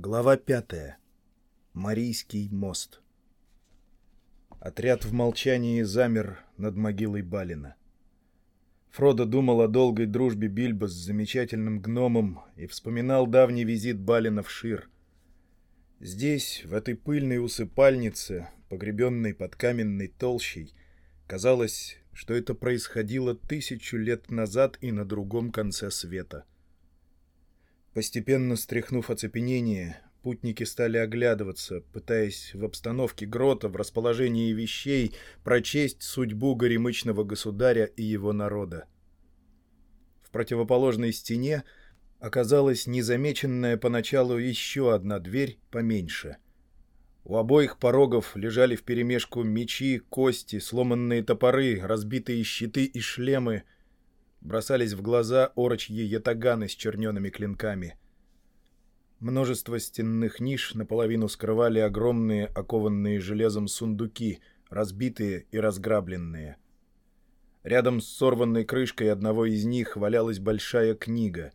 Глава пятая. Марийский мост. Отряд в молчании замер над могилой Балина. Фродо думал о долгой дружбе Бильбо с замечательным гномом и вспоминал давний визит Балина в Шир. Здесь, в этой пыльной усыпальнице, погребенной под каменной толщей, казалось, что это происходило тысячу лет назад и на другом конце света — Постепенно стряхнув оцепенение, путники стали оглядываться, пытаясь в обстановке грота, в расположении вещей, прочесть судьбу горемычного государя и его народа. В противоположной стене оказалась незамеченная поначалу еще одна дверь поменьше. У обоих порогов лежали вперемешку мечи, кости, сломанные топоры, разбитые щиты и шлемы — бросались в глаза орочьи ятаганы с чернеными клинками. Множество стенных ниш наполовину скрывали огромные окованные железом сундуки, разбитые и разграбленные. Рядом с сорванной крышкой одного из них валялась большая книга.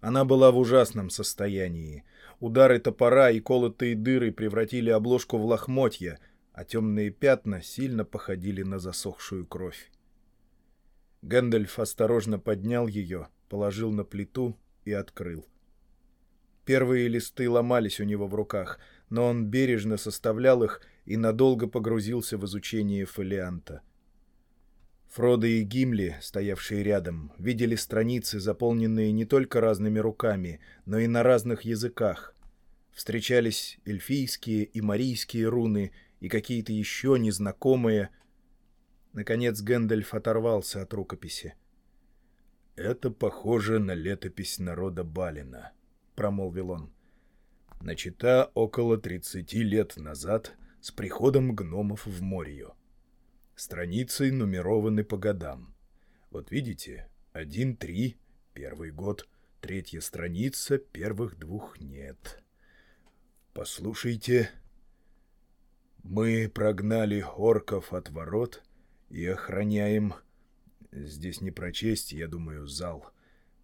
Она была в ужасном состоянии. Удары топора и колотые дыры превратили обложку в лохмотья, а темные пятна сильно походили на засохшую кровь. Гэндальф осторожно поднял ее, положил на плиту и открыл. Первые листы ломались у него в руках, но он бережно составлял их и надолго погрузился в изучение фолианта. Фродо и Гимли, стоявшие рядом, видели страницы, заполненные не только разными руками, но и на разных языках. Встречались эльфийские и марийские руны и какие-то еще незнакомые, Наконец Гэндальф оторвался от рукописи. «Это похоже на летопись народа Балина», — промолвил он. «Начата около тридцати лет назад с приходом гномов в Морью. Страницы нумерованы по годам. Вот видите, один-три, первый год, третья страница, первых двух нет. Послушайте, мы прогнали орков от ворот — и охраняем... Здесь не прочесть, я думаю, зал.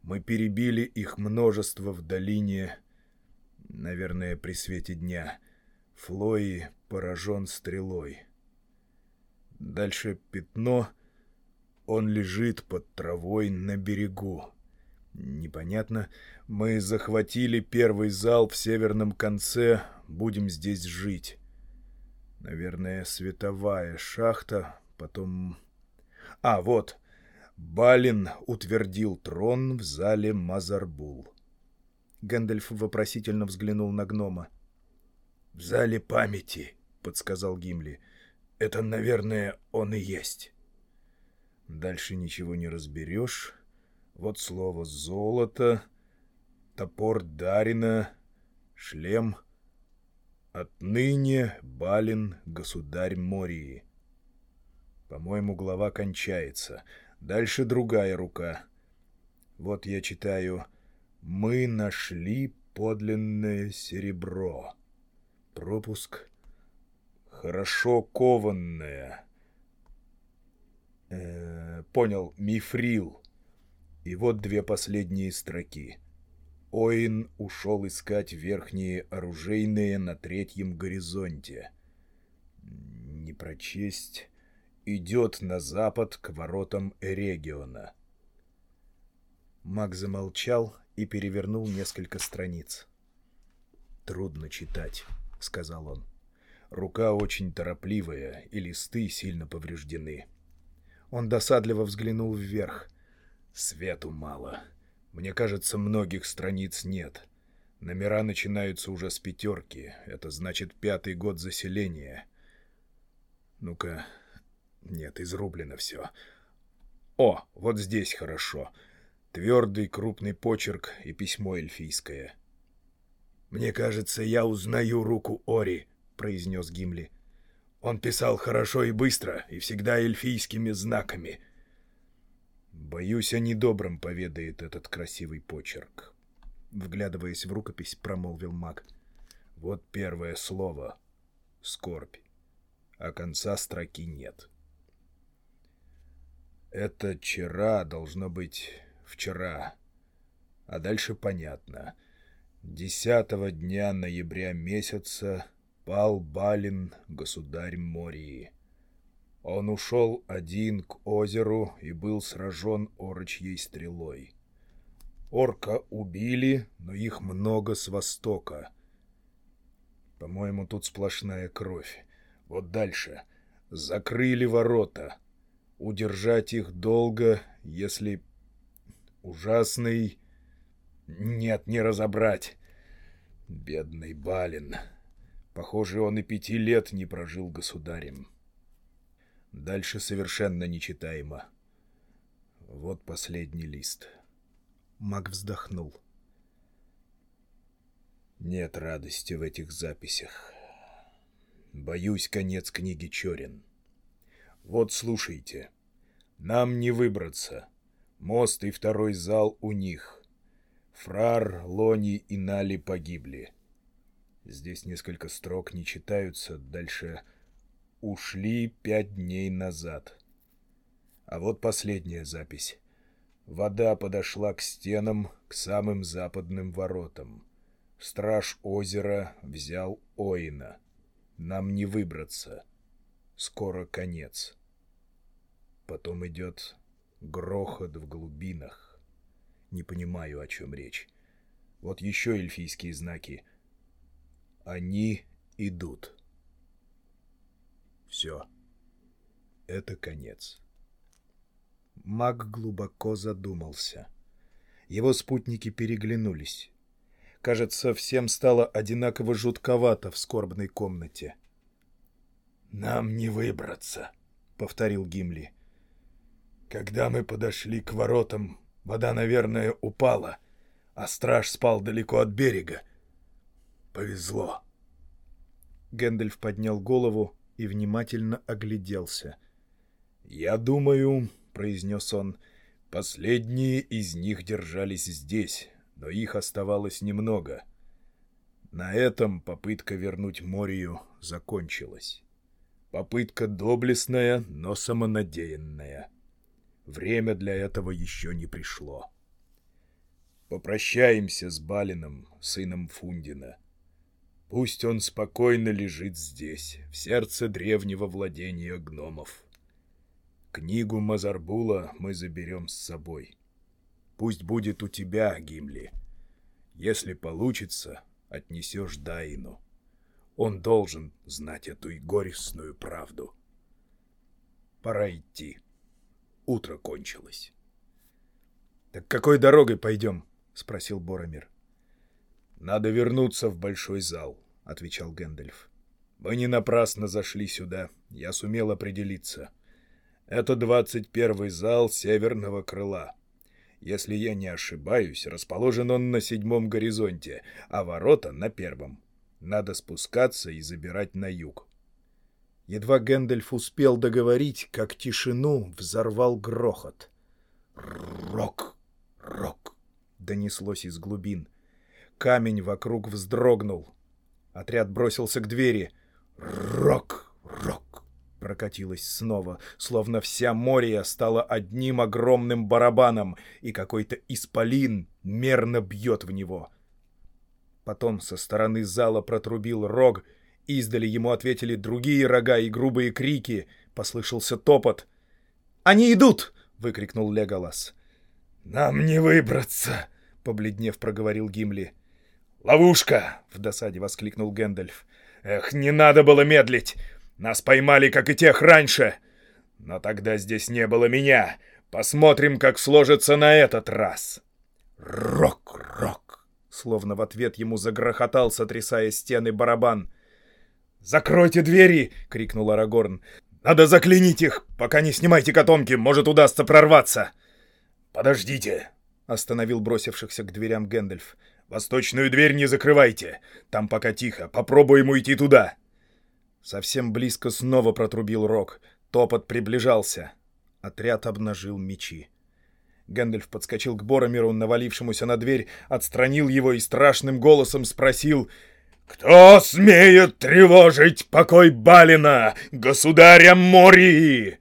Мы перебили их множество в долине, наверное, при свете дня. Флои поражен стрелой. Дальше пятно. Он лежит под травой на берегу. Непонятно. Мы захватили первый зал в северном конце. Будем здесь жить. Наверное, световая шахта, Потом... А, вот. Балин утвердил трон в зале Мазарбул. Гэндальф вопросительно взглянул на гнома. «В зале памяти», — подсказал Гимли. «Это, наверное, он и есть». Дальше ничего не разберешь. Вот слово «золото», топор Дарина, шлем. Отныне Балин — государь Мории. По-моему, глава кончается. Дальше другая рука. Вот я читаю «Мы нашли подлинное серебро». Пропуск «Хорошо кованное». Э, понял, мифрил. И вот две последние строки. Оин ушел искать верхние оружейные на третьем горизонте. Не прочесть идет на запад к воротам Эрегиона. Маг замолчал и перевернул несколько страниц. «Трудно читать», — сказал он. «Рука очень торопливая, и листы сильно повреждены». Он досадливо взглянул вверх. «Свету мало. Мне кажется, многих страниц нет. Номера начинаются уже с пятерки. Это значит пятый год заселения. Ну-ка, нет, изрублено все. О, вот здесь хорошо. Твердый крупный почерк и письмо эльфийское. «Мне кажется, я узнаю руку Ори», — произнес Гимли. «Он писал хорошо и быстро, и всегда эльфийскими знаками». «Боюсь, о недобром поведает этот красивый почерк», — вглядываясь в рукопись, промолвил маг. «Вот первое слово — скорбь, а конца строки нет». Это вчера должно быть вчера. А дальше понятно. Десятого дня ноября месяца пал Балин, государь Мории. Он ушел один к озеру и был сражен орочьей стрелой. Орка убили, но их много с востока. По-моему, тут сплошная кровь. Вот дальше. Закрыли ворота. Удержать их долго, если... Ужасный... Нет, не разобрать. Бедный Балин. Похоже, он и пяти лет не прожил государем. Дальше совершенно нечитаемо. Вот последний лист. Маг вздохнул. Нет радости в этих записях. Боюсь, конец книги черен. Вот слушайте. Нам не выбраться. Мост и второй зал у них. Фрар, Лони и Нали погибли. Здесь несколько строк не читаются. Дальше ушли пять дней назад. А вот последняя запись. Вода подошла к стенам, к самым западным воротам. Страж озера взял Оина. Нам не выбраться. Скоро конец. Потом идет грохот в глубинах. Не понимаю, о чем речь. Вот еще эльфийские знаки. Они идут. Все. Это конец. Маг глубоко задумался. Его спутники переглянулись. Кажется, всем стало одинаково жутковато в скорбной комнате. «Нам не выбраться», — повторил Гимли. «Когда мы подошли к воротам, вода, наверное, упала, а страж спал далеко от берега. Повезло». Гэндальф поднял голову и внимательно огляделся. «Я думаю, произнес он. Последние из них держались здесь, но их оставалось немного. На этом попытка вернуть Морию закончилась. Попытка доблестная, но самонадеянная. Время для этого еще не пришло. Попрощаемся с Балином, сыном Фундина. Пусть он спокойно лежит здесь, в сердце древнего владения гномов. Книгу Мазарбула мы заберем с собой. Пусть будет у тебя, Гимли. Если получится, отнесешь Дайну. Он должен знать эту и горестную правду. Пора идти. Утро кончилось. — Так какой дорогой пойдем? — спросил Боромир. — Надо вернуться в большой зал, — отвечал Гэндальф. — Мы не напрасно зашли сюда. Я сумел определиться. Это двадцать первый зал северного крыла. Если я не ошибаюсь, расположен он на седьмом горизонте, а ворота на первом. Надо спускаться и забирать на юг. Едва Гэндальф успел договорить, как тишину взорвал грохот. «Рок! Рок!» — донеслось из глубин. Камень вокруг вздрогнул. Отряд бросился к двери. «Рок! Рок!» прокатилась снова, словно вся Мория стала одним огромным барабаном, и какой-то исполин мерно бьет в него. Потом со стороны зала протрубил рог, издали ему ответили другие рога и грубые крики, послышался топот. «Они идут!» — выкрикнул Леголас. «Нам не выбраться!» — побледнев проговорил Гимли. «Ловушка!» — в досаде воскликнул Гэндальф. «Эх, не надо было медлить! Нас поймали, как и тех раньше. Но тогда здесь не было меня. Посмотрим, как сложится на этот раз. Рок, рок. Словно в ответ ему загрохотал, сотрясая стены барабан. «Закройте двери!» — крикнул Арагорн. «Надо заклинить их! Пока не снимайте котомки, может удастся прорваться!» «Подождите!» — остановил бросившихся к дверям Гэндальф. «Восточную дверь не закрывайте! Там пока тихо, попробуем уйти туда!» Совсем близко снова протрубил рог. Топот приближался. Отряд обнажил мечи. Гэндальф подскочил к Боромиру, навалившемуся на дверь, отстранил его и страшным голосом спросил «Кто смеет тревожить покой Балина, государя Мории?»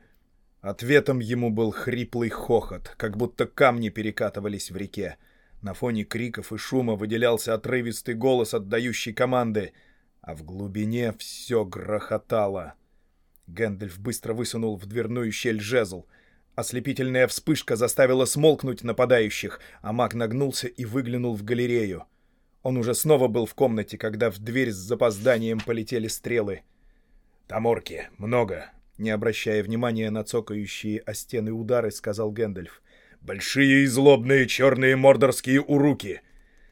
Ответом ему был хриплый хохот, как будто камни перекатывались в реке. На фоне криков и шума выделялся отрывистый голос, отдающий команды, а в глубине все грохотало. Гэндальф быстро высунул в дверную щель жезл. Ослепительная вспышка заставила смолкнуть нападающих, а маг нагнулся и выглянул в галерею. Он уже снова был в комнате, когда в дверь с запозданием полетели стрелы. «Там орки, много», — не обращая внимания на цокающие о стены удары, сказал Гэндальф. «Большие и злобные черные мордорские уруки.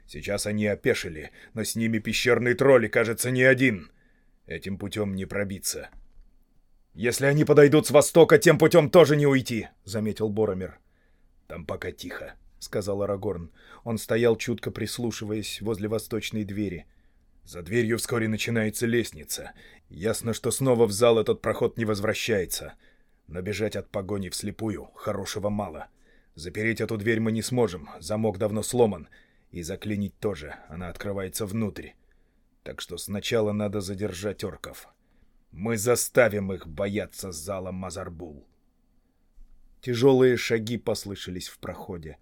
Сейчас они опешили, но с ними пещерный тролль, кажется, не один. Этим путем не пробиться». «Если они подойдут с востока, тем путем тоже не уйти», — заметил Боромер. «Там пока тихо», — сказал Арагорн. Он стоял, чутко прислушиваясь возле восточной двери. «За дверью вскоре начинается лестница. Ясно, что снова в зал этот проход не возвращается. Но бежать от погони вслепую хорошего мало. Запереть эту дверь мы не сможем, замок давно сломан. И заклинить тоже, она открывается внутрь. Так что сначала надо задержать орков». Мы заставим их бояться зала Мазарбул. Тяжелые шаги послышались в проходе.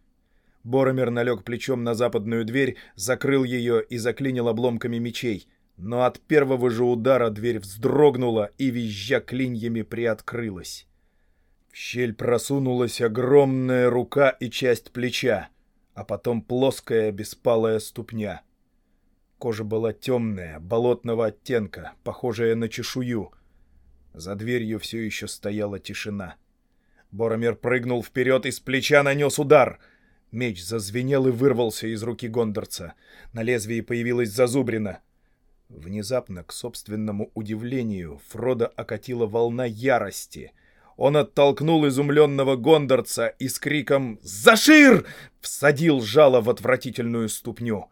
Боромер налег плечом на западную дверь, закрыл ее и заклинил обломками мечей. Но от первого же удара дверь вздрогнула и, визжа клиньями, приоткрылась. В щель просунулась огромная рука и часть плеча, а потом плоская беспалая ступня — Кожа была темная, болотного оттенка, похожая на чешую. За дверью все еще стояла тишина. Боромер прыгнул вперед и с плеча нанес удар. Меч зазвенел и вырвался из руки гондорца. На лезвии появилась зазубрина. Внезапно, к собственному удивлению, Фрода окатила волна ярости. Он оттолкнул изумленного гондорца и с криком «Зашир!» всадил жало в отвратительную ступню.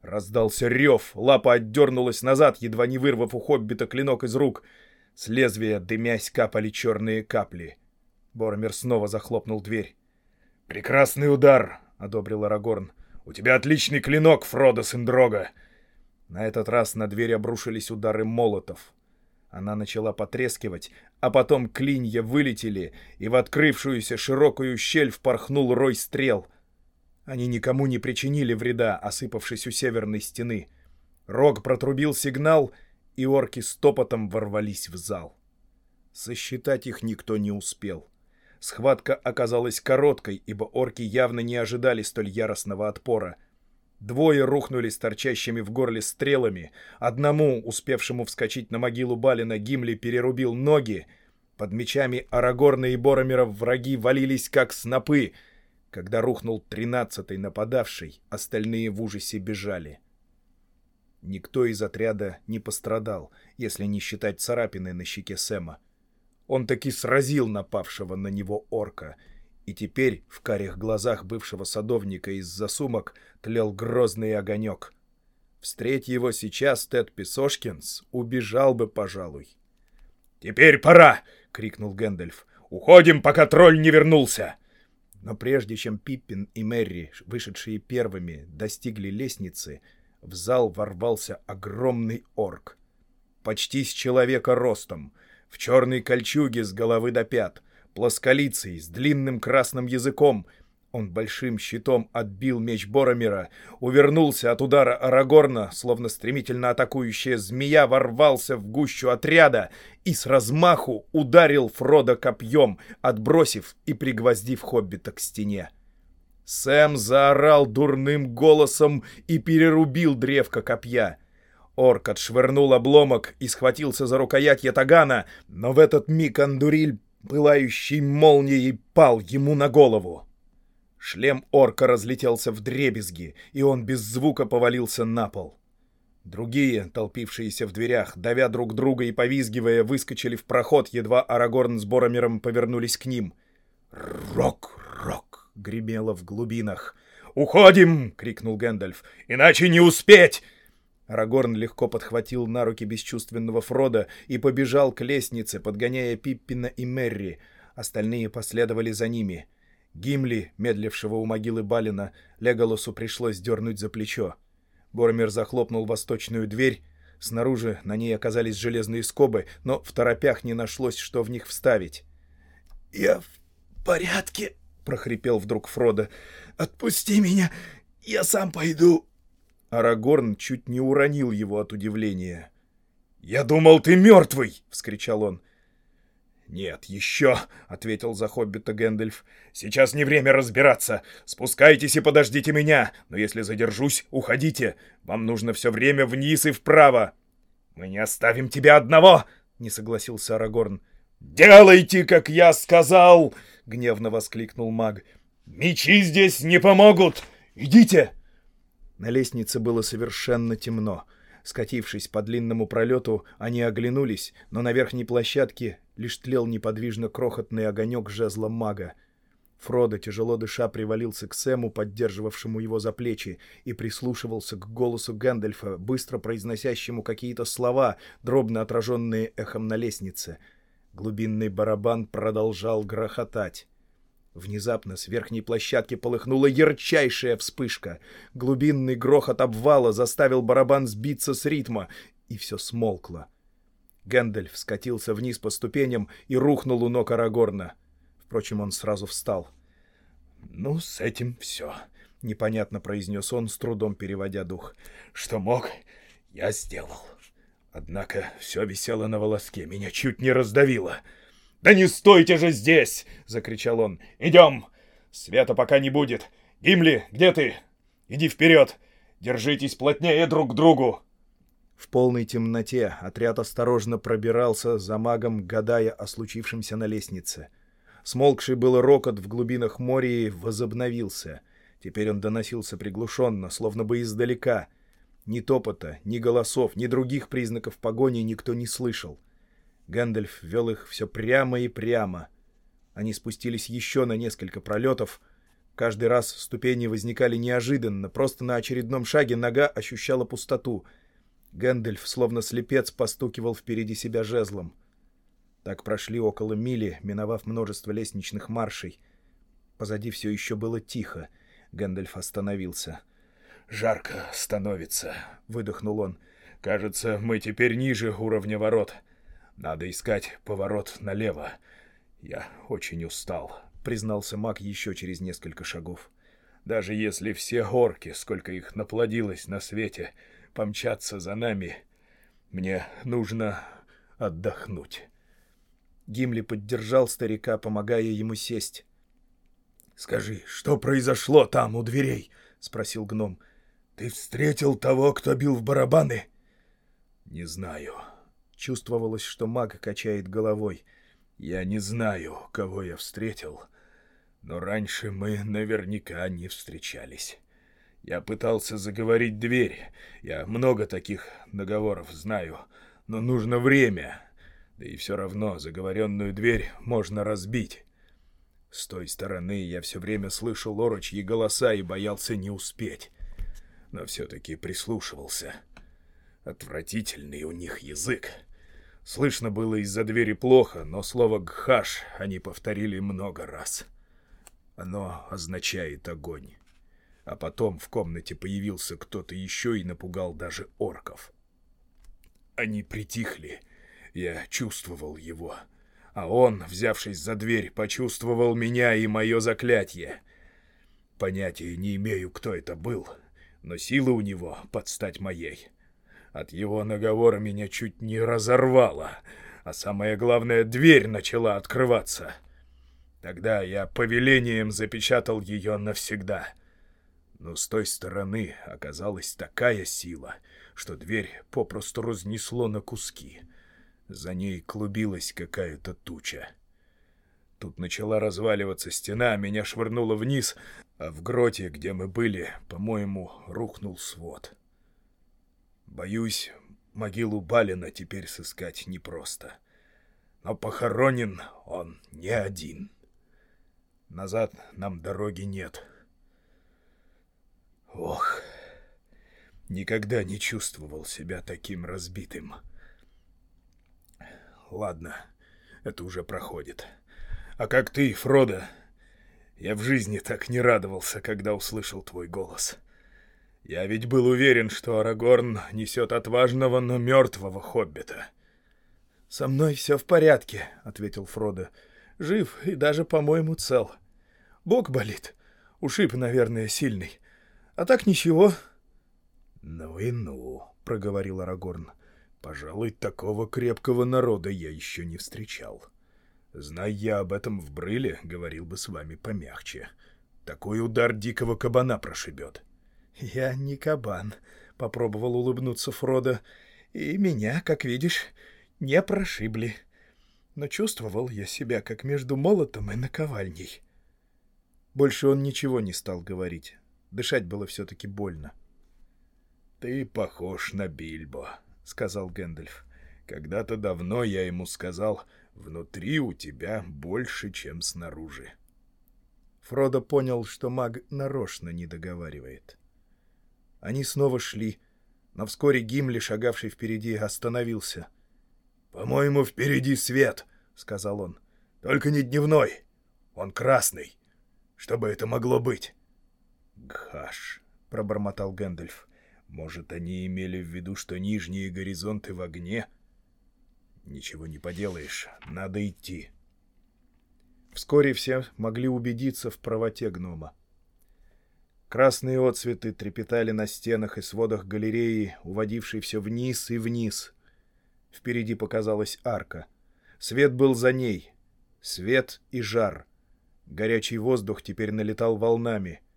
Раздался рев, лапа отдернулась назад, едва не вырвав у хоббита клинок из рук. С лезвия, дымясь, капали черные капли. Боромер снова захлопнул дверь. «Прекрасный удар!» — одобрил Арагорн. «У тебя отличный клинок, Фродо Синдрога!» На этот раз на дверь обрушились удары молотов. Она начала потрескивать, а потом клинья вылетели, и в открывшуюся широкую щель впорхнул рой стрел — они никому не причинили вреда, осыпавшись у северной стены. Рог протрубил сигнал, и орки с топотом ворвались в зал. Сосчитать их никто не успел. Схватка оказалась короткой, ибо орки явно не ожидали столь яростного отпора. Двое рухнули с торчащими в горле стрелами. Одному, успевшему вскочить на могилу Балина, Гимли перерубил ноги. Под мечами Арагорна и Боромера враги валились как снопы — когда рухнул тринадцатый нападавший, остальные в ужасе бежали. Никто из отряда не пострадал, если не считать царапины на щеке Сэма. Он таки сразил напавшего на него орка, и теперь в карих глазах бывшего садовника из-за сумок тлел грозный огонек. Встреть его сейчас Тед Песошкинс, убежал бы, пожалуй. «Теперь пора!» — крикнул Гэндальф. «Уходим, пока тролль не вернулся!» Но прежде чем Пиппин и Мэри, вышедшие первыми, достигли лестницы, в зал ворвался огромный орк. Почти с человека ростом, в черной кольчуге с головы до пят, плосколицей, с длинным красным языком — он большим щитом отбил меч Боромера, увернулся от удара Арагорна, словно стремительно атакующая змея ворвался в гущу отряда и с размаху ударил Фрода копьем, отбросив и пригвоздив хоббита к стене. Сэм заорал дурным голосом и перерубил древко копья. Орк отшвырнул обломок и схватился за рукоять ятагана, но в этот миг Андуриль, пылающий молнией, пал ему на голову. Шлем орка разлетелся в дребезги, и он без звука повалился на пол. Другие, толпившиеся в дверях, давя друг друга и повизгивая, выскочили в проход, едва Арагорн с Боромером повернулись к ним. «Рок, рок!» — гремело в глубинах. «Уходим!» — крикнул Гэндальф. «Иначе не успеть!» Арагорн легко подхватил на руки бесчувственного Фрода и побежал к лестнице, подгоняя Пиппина и Мерри. Остальные последовали за ними — Гимли, медлившего у могилы Балина, Леголосу пришлось дернуть за плечо. Боромер захлопнул восточную дверь. Снаружи на ней оказались железные скобы, но в торопях не нашлось, что в них вставить. «Я в порядке», — прохрипел вдруг Фродо. «Отпусти меня! Я сам пойду!» Арагорн чуть не уронил его от удивления. «Я думал, ты мертвый!» — вскричал он. «Нет, еще!» — ответил за хоббита Гэндальф. «Сейчас не время разбираться. Спускайтесь и подождите меня. Но если задержусь, уходите. Вам нужно все время вниз и вправо». «Мы не оставим тебя одного!» — не согласился Арагорн. «Делайте, как я сказал!» — гневно воскликнул маг. «Мечи здесь не помогут! Идите!» На лестнице было совершенно темно. Скатившись по длинному пролету, они оглянулись, но на верхней площадке лишь тлел неподвижно крохотный огонек жезла мага. Фродо, тяжело дыша, привалился к Сэму, поддерживавшему его за плечи, и прислушивался к голосу Гэндальфа, быстро произносящему какие-то слова, дробно отраженные эхом на лестнице. Глубинный барабан продолжал грохотать. Внезапно с верхней площадки полыхнула ярчайшая вспышка. Глубинный грохот обвала заставил барабан сбиться с ритма, и все смолкло. Гэндальф скатился вниз по ступеням и рухнул у ног Арагорна. Впрочем, он сразу встал. «Ну, с этим все», — непонятно произнес он, с трудом переводя дух. «Что мог, я сделал. Однако все висело на волоске, меня чуть не раздавило». «Да не стойте же здесь!» — закричал он. «Идем! Света пока не будет. Гимли, где ты? Иди вперед! Держитесь плотнее друг к другу!» В полной темноте отряд осторожно пробирался за магом, гадая о случившемся на лестнице. Смолкший был рокот в глубинах моря возобновился. Теперь он доносился приглушенно, словно бы издалека. Ни топота, ни голосов, ни других признаков погони никто не слышал. — Гэндальф вел их все прямо и прямо. Они спустились еще на несколько пролетов. Каждый раз ступени возникали неожиданно, просто на очередном шаге нога ощущала пустоту. Гэндальф, словно слепец, постукивал впереди себя жезлом. Так прошли около мили, миновав множество лестничных маршей. Позади все еще было тихо. Гэндальф остановился. «Жарко становится», — выдохнул он. «Кажется, мы теперь ниже уровня ворот». Надо искать поворот налево. Я очень устал, признался маг еще через несколько шагов. Даже если все горки, сколько их наплодилось на свете, помчатся за нами, мне нужно отдохнуть. Гимли поддержал старика, помогая ему сесть. «Скажи, что произошло там, у дверей?» — спросил гном. «Ты встретил того, кто бил в барабаны?» «Не знаю», Чувствовалось, что маг качает головой. «Я не знаю, кого я встретил, но раньше мы наверняка не встречались. Я пытался заговорить дверь. Я много таких договоров знаю, но нужно время. Да и все равно заговоренную дверь можно разбить». С той стороны я все время слышал орочьи голоса и боялся не успеть. Но все-таки прислушивался. Отвратительный у них язык. Слышно было из-за двери плохо, но слово «гхаш» они повторили много раз. Оно означает огонь. А потом в комнате появился кто-то еще и напугал даже орков. Они притихли. Я чувствовал его. А он, взявшись за дверь, почувствовал меня и мое заклятие. Понятия не имею, кто это был, но сила у него под стать моей — от его наговора меня чуть не разорвало, а самое главное, дверь начала открываться. Тогда я повелением запечатал ее навсегда. Но с той стороны оказалась такая сила, что дверь попросту разнесло на куски. За ней клубилась какая-то туча. Тут начала разваливаться стена, меня швырнуло вниз, а в гроте, где мы были, по-моему, рухнул свод. Боюсь, могилу Балина теперь сыскать непросто. Но похоронен он не один. Назад нам дороги нет. Ох, никогда не чувствовал себя таким разбитым. Ладно, это уже проходит. А как ты, Фродо? Я в жизни так не радовался, когда услышал твой голос. — я ведь был уверен, что Арагорн несет отважного, но мертвого хоббита. «Со мной все в порядке», — ответил Фродо. «Жив и даже, по-моему, цел. Бог болит. Ушиб, наверное, сильный. А так ничего. — Ну и ну, — проговорил Арагорн. — Пожалуй, такого крепкого народа я еще не встречал. Зная я об этом в Брыле, говорил бы с вами помягче. Такой удар дикого кабана прошибет. — Я не кабан, — попробовал улыбнуться Фродо. — И меня, как видишь, не прошибли. Но чувствовал я себя, как между молотом и наковальней. Больше он ничего не стал говорить. Дышать было все-таки больно. — «Ты похож на Бильбо», — сказал Гэндальф. «Когда-то давно я ему сказал, внутри у тебя больше, чем снаружи». Фродо понял, что маг нарочно не договаривает. Они снова шли, но вскоре Гимли, шагавший впереди, остановился. «По-моему, впереди свет», — сказал он. «Только не дневной. Он красный. Что бы это могло быть?» «Гхаш», — пробормотал Гэндальф. Может, они имели в виду, что нижние горизонты в огне? Ничего не поделаешь, надо идти. Вскоре все могли убедиться в правоте гнома. Красные отцветы трепетали на стенах и сводах галереи, уводившей все вниз и вниз. Впереди показалась арка. Свет был за ней. Свет и жар. Горячий воздух теперь налетал волнами —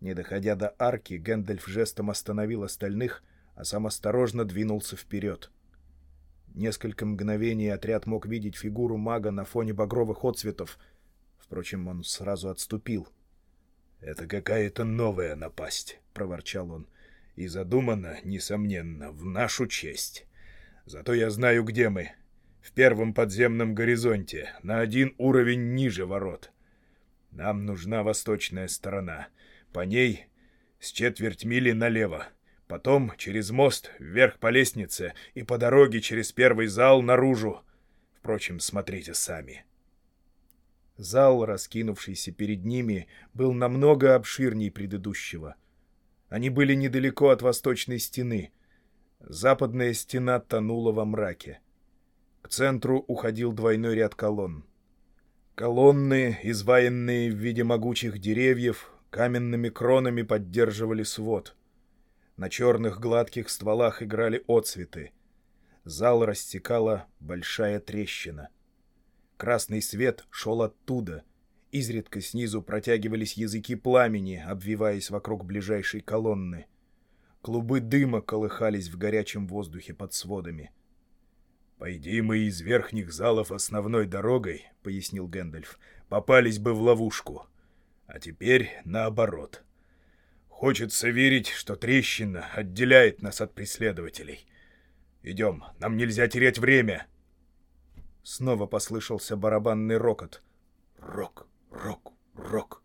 не доходя до арки, Гэндальф жестом остановил остальных, а сам осторожно двинулся вперед. Несколько мгновений отряд мог видеть фигуру мага на фоне багровых отцветов. Впрочем, он сразу отступил. «Это какая-то новая напасть», — проворчал он. «И задумана, несомненно, в нашу честь. Зато я знаю, где мы. В первом подземном горизонте, на один уровень ниже ворот. Нам нужна восточная сторона» По ней с четверть мили налево. Потом через мост вверх по лестнице и по дороге через первый зал наружу. Впрочем, смотрите сами. Зал, раскинувшийся перед ними, был намного обширней предыдущего. Они были недалеко от восточной стены. Западная стена тонула во мраке. К центру уходил двойной ряд колонн. Колонны, изваянные в виде могучих деревьев, каменными кронами поддерживали свод. На черных гладких стволах играли отцветы. Зал растекала большая трещина. Красный свет шел оттуда. Изредка снизу протягивались языки пламени, обвиваясь вокруг ближайшей колонны. Клубы дыма колыхались в горячем воздухе под сводами. «Пойди мы из верхних залов основной дорогой», — пояснил Гэндальф, — «попались бы в ловушку. А теперь наоборот. Хочется верить, что трещина отделяет нас от преследователей. Идем, нам нельзя терять время. Снова послышался барабанный рокот. Рок, рок, рок.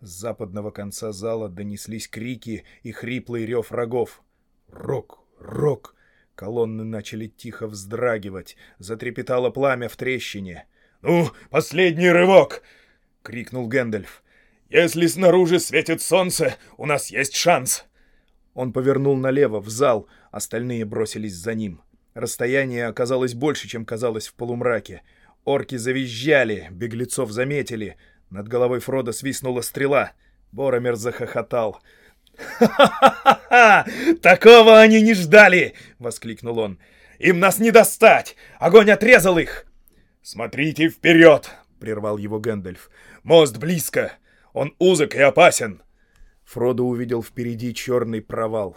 С западного конца зала донеслись крики и хриплый рев рогов. Рок, рок. Колонны начали тихо вздрагивать. Затрепетало пламя в трещине. «Ну, последний рывок!» — крикнул Гэндальф. «Если снаружи светит солнце, у нас есть шанс!» Он повернул налево, в зал, остальные бросились за ним. Расстояние оказалось больше, чем казалось в полумраке. Орки завизжали, беглецов заметили. Над головой Фрода свистнула стрела. Боромер захохотал. «Ха-ха-ха! Такого они не ждали!» — воскликнул он. «Им нас не достать! Огонь отрезал их!» «Смотрите вперед!» — прервал его Гэндальф. «Мост близко! Он узок и опасен!» Фродо увидел впереди черный провал.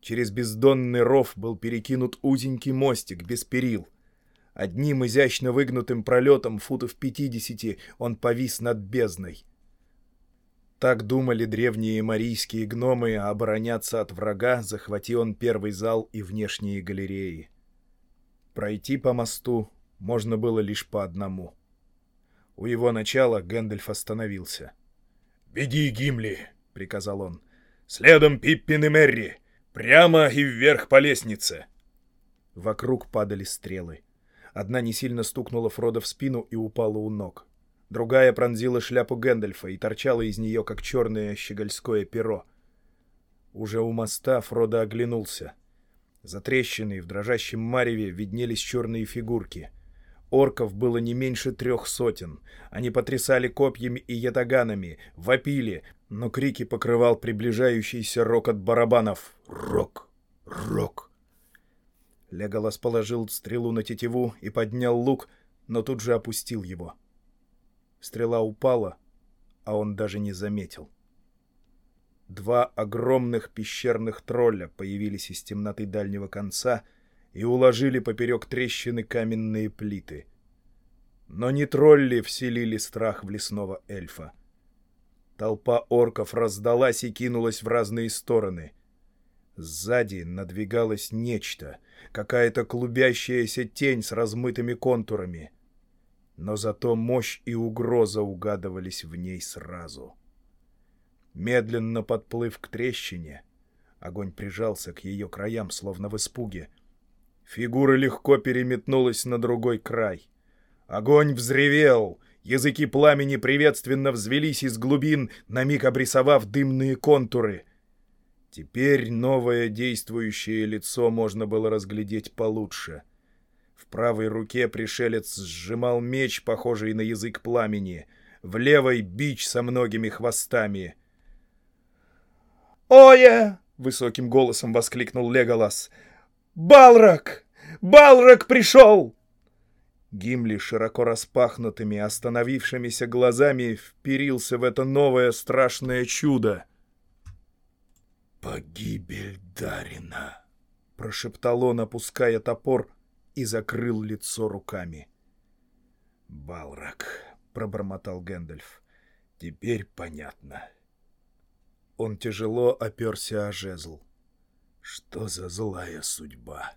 Через бездонный ров был перекинут узенький мостик без перил. Одним изящно выгнутым пролетом футов пятидесяти он повис над бездной. Так думали древние марийские гномы обороняться от врага, захвати он первый зал и внешние галереи. Пройти по мосту можно было лишь по одному. У его начала Гэндальф остановился — «Веди, Гимли!» — приказал он. «Следом Пиппин и Мерри! Прямо и вверх по лестнице!» Вокруг падали стрелы. Одна не сильно стукнула Фродо в спину и упала у ног. Другая пронзила шляпу Гэндальфа и торчала из нее, как черное щегольское перо. Уже у моста Фродо оглянулся. За трещиной в дрожащем мареве виднелись черные фигурки — Орков было не меньше трех сотен. Они потрясали копьями и ятаганами, вопили, но крики покрывал приближающийся рок от барабанов. «Рок! Рок!» Леголас положил стрелу на тетиву и поднял лук, но тут же опустил его. Стрела упала, а он даже не заметил. Два огромных пещерных тролля появились из темноты дальнего конца и уложили поперек трещины каменные плиты. Но не тролли вселили страх в лесного эльфа. Толпа орков раздалась и кинулась в разные стороны. Сзади надвигалось нечто, какая-то клубящаяся тень с размытыми контурами. Но зато мощь и угроза угадывались в ней сразу. Медленно подплыв к трещине, огонь прижался к ее краям, словно в испуге. Фигура легко переметнулась на другой край. Огонь взревел — Языки пламени приветственно взвелись из глубин, на миг обрисовав дымные контуры. Теперь новое действующее лицо можно было разглядеть получше. В правой руке пришелец сжимал меч, похожий на язык пламени, в левой — бич со многими хвостами. «Оя!» — высоким голосом воскликнул Леголас. «Балрак! Балрак пришел!» Гимли широко распахнутыми, остановившимися глазами вперился в это новое страшное чудо. «Погибель Дарина!» — прошептал он, опуская топор, и закрыл лицо руками. «Балрак!» — пробормотал Гэндальф. «Теперь понятно». Он тяжело оперся о жезл. «Что за злая судьба?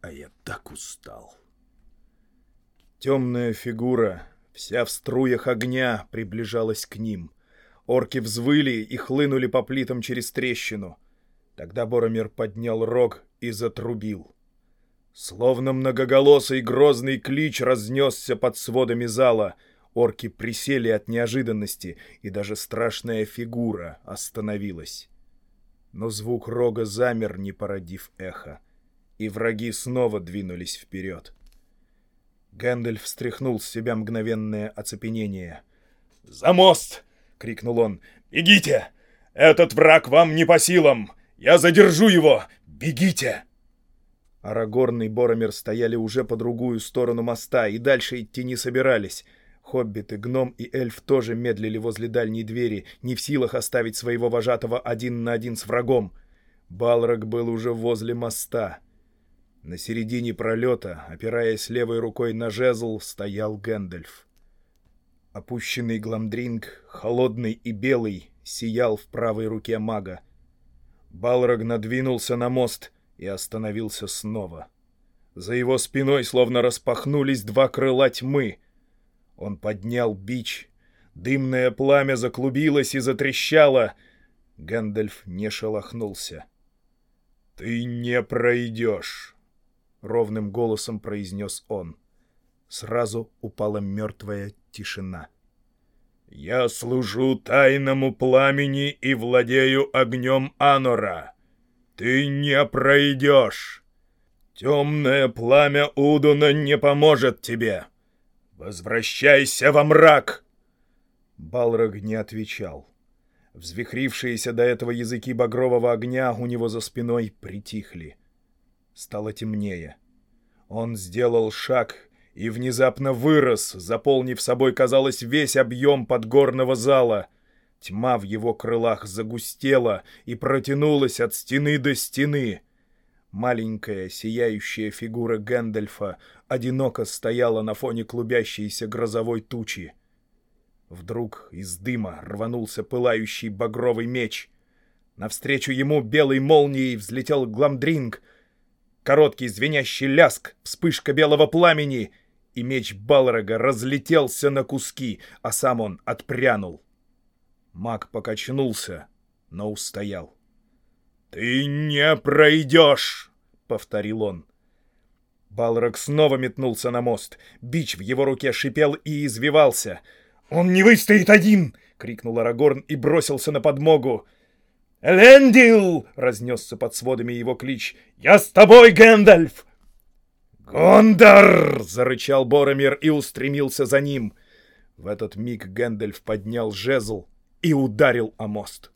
А я так устал!» Темная фигура, вся в струях огня, приближалась к ним. Орки взвыли и хлынули по плитам через трещину. Тогда Боромир поднял рог и затрубил. Словно многоголосый грозный клич разнесся под сводами зала. Орки присели от неожиданности, и даже страшная фигура остановилась. Но звук рога замер, не породив эхо, и враги снова двинулись вперед. Гэндальф встряхнул с себя мгновенное оцепенение. «За мост!» — крикнул он. «Бегите! Этот враг вам не по силам! Я задержу его! Бегите!» Арагорн и Боромер стояли уже по другую сторону моста и дальше идти не собирались. Хоббиты, гном и эльф тоже медлили возле дальней двери, не в силах оставить своего вожатого один на один с врагом. Балрог был уже возле моста. На середине пролета, опираясь левой рукой на жезл, стоял Гэндальф. Опущенный гламдринг, холодный и белый, сиял в правой руке мага. Балрог надвинулся на мост и остановился снова. За его спиной словно распахнулись два крыла тьмы. Он поднял бич. Дымное пламя заклубилось и затрещало. Гэндальф не шелохнулся. «Ты не пройдешь!» — ровным голосом произнес он. Сразу упала мертвая тишина. «Я служу тайному пламени и владею огнем Анора. Ты не пройдешь. Темное пламя Удуна не поможет тебе. Возвращайся во мрак!» Балрог не отвечал. Взвихрившиеся до этого языки багрового огня у него за спиной притихли. Стало темнее. Он сделал шаг и внезапно вырос, заполнив собой, казалось, весь объем подгорного зала. Тьма в его крылах загустела и протянулась от стены до стены. Маленькая сияющая фигура Гэндальфа одиноко стояла на фоне клубящейся грозовой тучи. Вдруг из дыма рванулся пылающий багровый меч. Навстречу ему белой молнией взлетел Гламдринг — Короткий звенящий ляск, вспышка белого пламени, и меч Балрога разлетелся на куски, а сам он отпрянул. Маг покачнулся, но устоял. «Ты не пройдешь!» — повторил он. Балрог снова метнулся на мост. Бич в его руке шипел и извивался. «Он не выстоит один!» — крикнул Арагорн и бросился на подмогу. «Элендил!» — разнесся под сводами его клич. «Я с тобой, Гэндальф!» «Гондар!» — зарычал Боромир и устремился за ним. В этот миг Гэндальф поднял жезл и ударил о мост.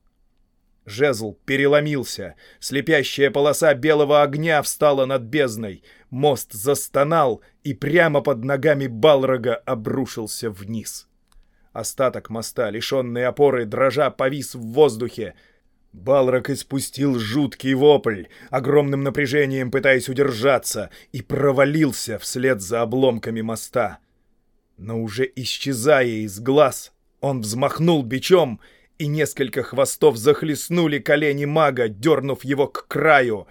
Жезл переломился, слепящая полоса белого огня встала над бездной, мост застонал и прямо под ногами Балрога обрушился вниз. Остаток моста, лишенный опоры, дрожа повис в воздухе. Балрог испустил жуткий вопль, огромным напряжением пытаясь удержаться, и провалился вслед за обломками моста. Но уже исчезая из глаз, он взмахнул бичом — и несколько хвостов захлестнули колени мага, дернув его к краю.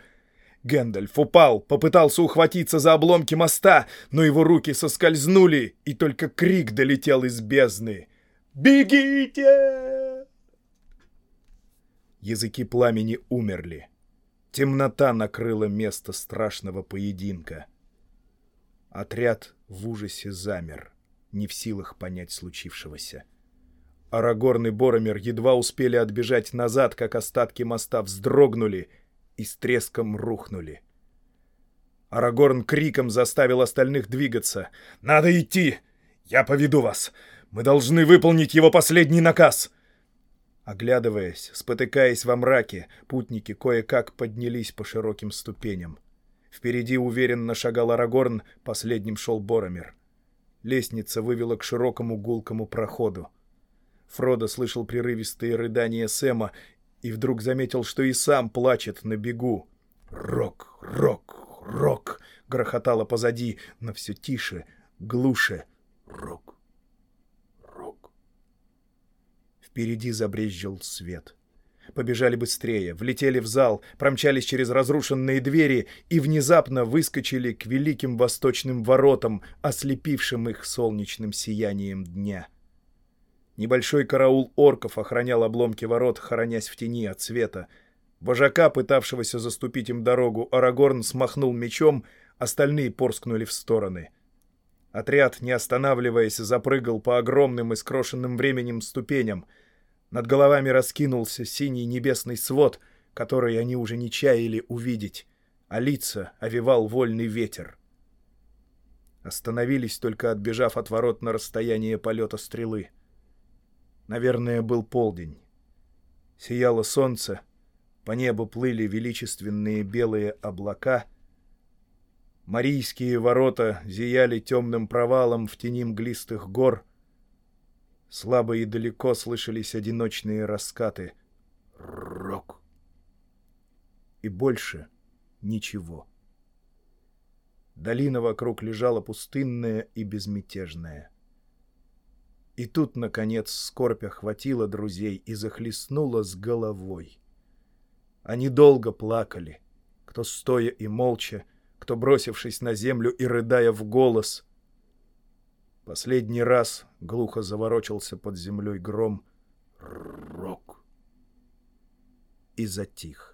Гэндальф упал, попытался ухватиться за обломки моста, но его руки соскользнули, и только крик долетел из бездны. «Бегите!» Языки пламени умерли. Темнота накрыла место страшного поединка. Отряд в ужасе замер, не в силах понять случившегося. Арагорн и Боромер едва успели отбежать назад, как остатки моста вздрогнули и с треском рухнули. Арагорн криком заставил остальных двигаться. «Надо идти! Я поведу вас! Мы должны выполнить его последний наказ!» Оглядываясь, спотыкаясь во мраке, путники кое-как поднялись по широким ступеням. Впереди уверенно шагал Арагорн, последним шел Боромер. Лестница вывела к широкому гулкому проходу. Фродо слышал прерывистые рыдания Сэма и вдруг заметил, что и сам плачет на бегу. «Рок! Рок! Рок!» — грохотало позади, но все тише, глуше. «Рок! Рок!» Впереди забрезжил свет. Побежали быстрее, влетели в зал, промчались через разрушенные двери и внезапно выскочили к великим восточным воротам, ослепившим их солнечным сиянием дня. Небольшой караул орков охранял обломки ворот, хоронясь в тени от света. Вожака, пытавшегося заступить им дорогу, Арагорн смахнул мечом, остальные порскнули в стороны. Отряд, не останавливаясь, запрыгал по огромным и скрошенным временем ступеням. Над головами раскинулся синий небесный свод, который они уже не чаяли увидеть, а лица овивал вольный ветер. Остановились, только отбежав от ворот на расстояние полета стрелы. Наверное, был полдень. Сияло солнце, по небу плыли величественные белые облака. Марийские ворота зияли темным провалом в тени мглистых гор. Слабо и далеко слышались одиночные раскаты. Рок. И больше ничего. Долина вокруг лежала пустынная и безмятежная. И тут, наконец, скорбь охватила друзей и захлестнула с головой. Они долго плакали, кто стоя и молча, кто бросившись на землю и рыдая в голос. Последний раз глухо заворочился под землей гром. Рок. И затих.